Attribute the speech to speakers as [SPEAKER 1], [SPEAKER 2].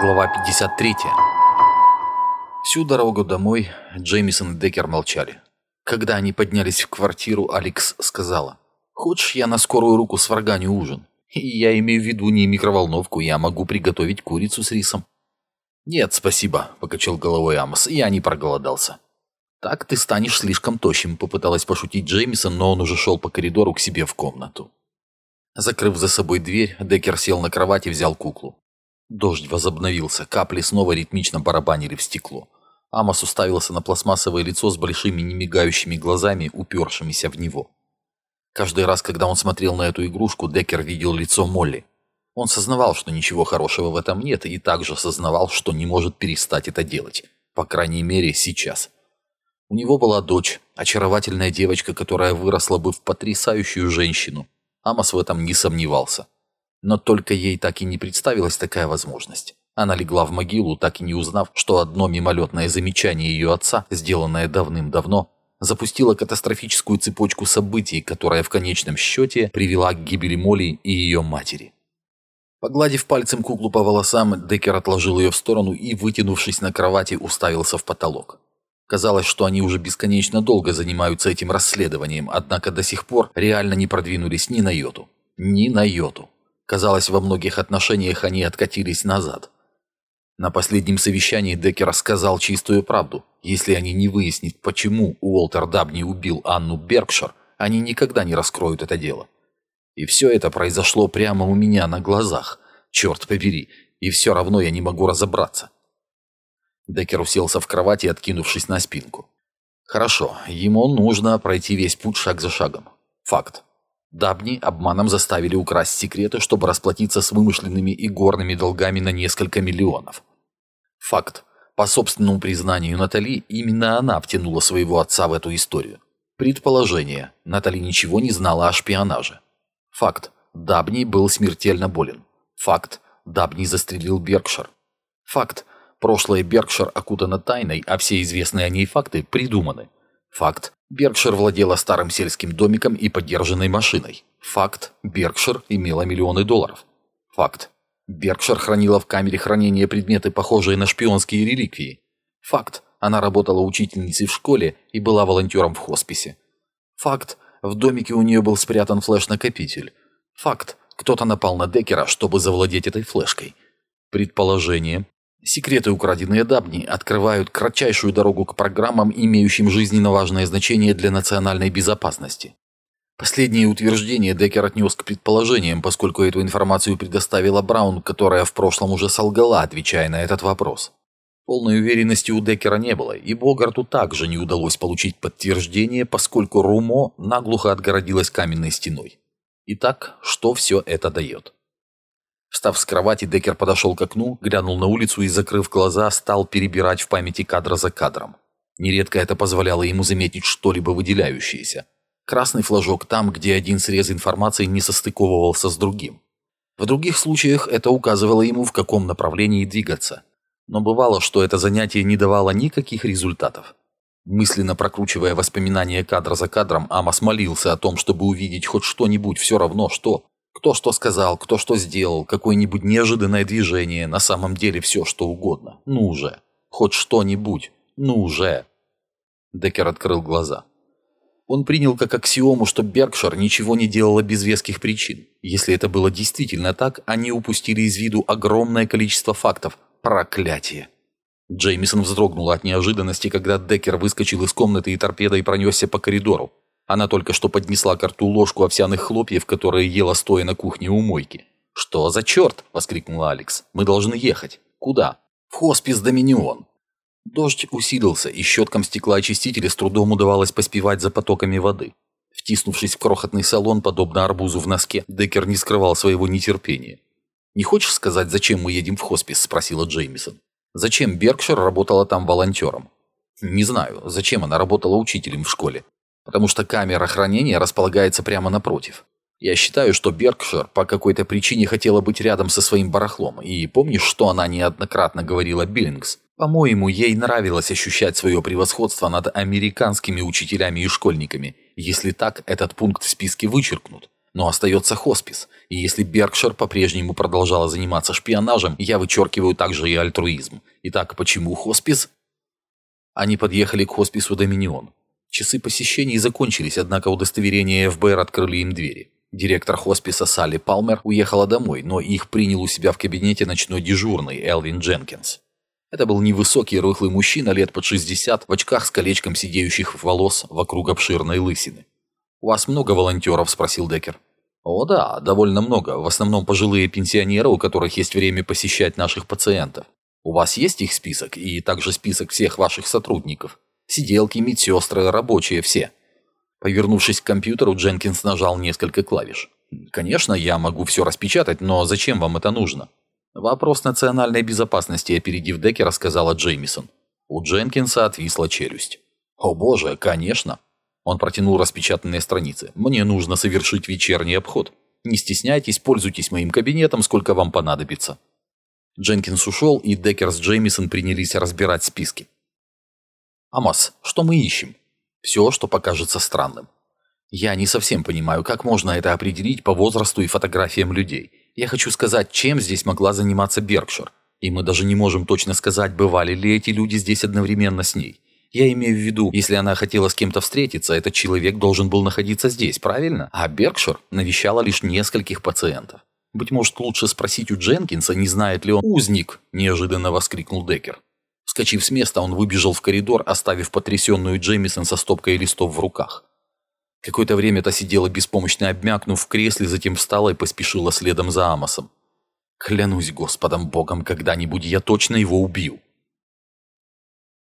[SPEAKER 1] Глава 53. Всю дорогу домой Джеймисон и Деккер молчали. Когда они поднялись в квартиру, Алекс сказала, «Хочешь, я на скорую руку сварганю ужин? Я имею в виду не микроволновку, я могу приготовить курицу с рисом». «Нет, спасибо», — покачал головой Амос, — «я не проголодался». «Так ты станешь слишком тощим», — попыталась пошутить Джеймисон, но он уже шел по коридору к себе в комнату. Закрыв за собой дверь, Деккер сел на кровать и взял куклу. Дождь возобновился, капли снова ритмично барабанили в стекло. Амос уставился на пластмассовое лицо с большими немигающими глазами, упершимися в него. Каждый раз, когда он смотрел на эту игрушку, Деккер видел лицо Молли. Он сознавал, что ничего хорошего в этом нет, и также сознавал, что не может перестать это делать. По крайней мере, сейчас. У него была дочь, очаровательная девочка, которая выросла бы в потрясающую женщину. Амос в этом не сомневался. Но только ей так и не представилась такая возможность. Она легла в могилу, так и не узнав, что одно мимолетное замечание ее отца, сделанное давным-давно, запустило катастрофическую цепочку событий, которая в конечном счете привела к гибели Молли и ее матери. Погладив пальцем куклу по волосам, Деккер отложил ее в сторону и, вытянувшись на кровати, уставился в потолок. Казалось, что они уже бесконечно долго занимаются этим расследованием, однако до сих пор реально не продвинулись ни на йоту. Ни на йоту. Казалось, во многих отношениях они откатились назад. На последнем совещании Деккер сказал чистую правду. Если они не выяснят, почему Уолтер Дабни убил Анну Беркшир, они никогда не раскроют это дело. И все это произошло прямо у меня на глазах. Черт побери, и все равно я не могу разобраться. Деккер уселся в кровати, откинувшись на спинку. Хорошо, ему нужно пройти весь путь шаг за шагом. Факт. Дабни обманом заставили украсть секреты, чтобы расплатиться с вымышленными и горными долгами на несколько миллионов. Факт. По собственному признанию Натали, именно она втянула своего отца в эту историю. Предположение. Натали ничего не знала о шпионаже. Факт. Дабни был смертельно болен. Факт. Дабни застрелил Беркшир. Факт. Прошлое Беркшир окутано тайной, а все известные о ней факты придуманы. Факт. Беркшир владела старым сельским домиком и подержанной машиной. Факт. Беркшир имела миллионы долларов. Факт. Беркшир хранила в камере хранения предметы, похожие на шпионские реликвии. Факт. Она работала учительницей в школе и была волонтером в хосписе. Факт. В домике у нее был спрятан флеш-накопитель. Факт. Кто-то напал на Деккера, чтобы завладеть этой флешкой. Предположение. Секреты, украденные Дабни, открывают кратчайшую дорогу к программам, имеющим жизненно важное значение для национальной безопасности. Последнее утверждение Деккер отнес к предположениям, поскольку эту информацию предоставила Браун, которая в прошлом уже солгала, отвечая на этот вопрос. Полной уверенности у Деккера не было, и Богарту также не удалось получить подтверждение, поскольку Румо наглухо отгородилась каменной стеной. Итак, что все это дает? Встав с кровати, Деккер подошел к окну, глянул на улицу и, закрыв глаза, стал перебирать в памяти кадр за кадром. Нередко это позволяло ему заметить что-либо выделяющееся. Красный флажок там, где один срез информации не состыковывался с другим. В других случаях это указывало ему, в каком направлении двигаться. Но бывало, что это занятие не давало никаких результатов. Мысленно прокручивая воспоминания кадра за кадром, Амос молился о том, чтобы увидеть хоть что-нибудь, все равно что, кто что сказал, кто что сделал, какое-нибудь неожиданное движение, на самом деле все что угодно. Ну уже. Хоть что-нибудь. Ну уже. Деккер открыл глаза. Он принял как аксиому, что Беркшир ничего не делала без веских причин. Если это было действительно так, они упустили из виду огромное количество фактов. Проклятие. Джеймисон вздрогнула от неожиданности, когда Деккер выскочил из комнаты и торпедой пронесся по коридору. Она только что поднесла к рту ложку овсяных хлопьев, которые ела стоя на кухне у мойки. «Что за черт?» – воскликнула Алекс. «Мы должны ехать». «Куда?» «В хоспис Доминион». Дождь усилился, и щеткам стеклоочистителя с трудом удавалось поспевать за потоками воды. Втиснувшись в крохотный салон, подобно арбузу в носке, Деккер не скрывал своего нетерпения. «Не хочешь сказать, зачем мы едем в хоспис?» – спросила Джеймисон. «Зачем Беркшир работала там волонтером?» «Не знаю, зачем она работала учителем в школе потому что камера хранения располагается прямо напротив. Я считаю, что Беркшир по какой-то причине хотела быть рядом со своим барахлом, и помнишь, что она неоднократно говорила Биллингс? По-моему, ей нравилось ощущать свое превосходство над американскими учителями и школьниками. Если так, этот пункт в списке вычеркнут. Но остается хоспис, и если Беркшир по-прежнему продолжала заниматься шпионажем, я вычеркиваю также и альтруизм. Итак, почему хоспис? Они подъехали к хоспису Доминион. Часы посещений закончились, однако удостоверения ФБР открыли им двери. Директор хосписа Салли Палмер уехала домой, но их принял у себя в кабинете ночной дежурный Элвин Дженкинс. Это был невысокий рыхлый мужчина лет под 60 в очках с колечком сидеющих волос вокруг обширной лысины. «У вас много волонтеров?» – спросил Деккер. «О да, довольно много. В основном пожилые пенсионеры, у которых есть время посещать наших пациентов. У вас есть их список и также список всех ваших сотрудников? Сиделки, медсестры, рабочие, все». Повернувшись к компьютеру, Дженкинс нажал несколько клавиш. «Конечно, я могу все распечатать, но зачем вам это нужно?» «Вопрос национальной безопасности», опередив Деккера, сказала Джеймисон. У Дженкинса отвисла челюсть. «О боже, конечно!» Он протянул распечатанные страницы. «Мне нужно совершить вечерний обход. Не стесняйтесь, пользуйтесь моим кабинетом, сколько вам понадобится». Дженкинс ушел, и Деккер с Джеймисон принялись разбирать списки. «Амос, что мы ищем?» «Все, что покажется странным». «Я не совсем понимаю, как можно это определить по возрасту и фотографиям людей. Я хочу сказать, чем здесь могла заниматься Беркшир. И мы даже не можем точно сказать, бывали ли эти люди здесь одновременно с ней. Я имею в виду, если она хотела с кем-то встретиться, этот человек должен был находиться здесь, правильно? А Беркшир навещала лишь нескольких пациентов. Быть может, лучше спросить у Дженкинса, не знает ли он «Узник!» – неожиданно воскликнул Деккер. Вскочив с места, он выбежал в коридор, оставив потрясенную Джеймисон со стопкой листов в руках. Какое-то время та сидела беспомощно обмякнув в кресле, затем встала и поспешила следом за Амосом. «Клянусь Господом Богом, когда-нибудь я точно его убью!»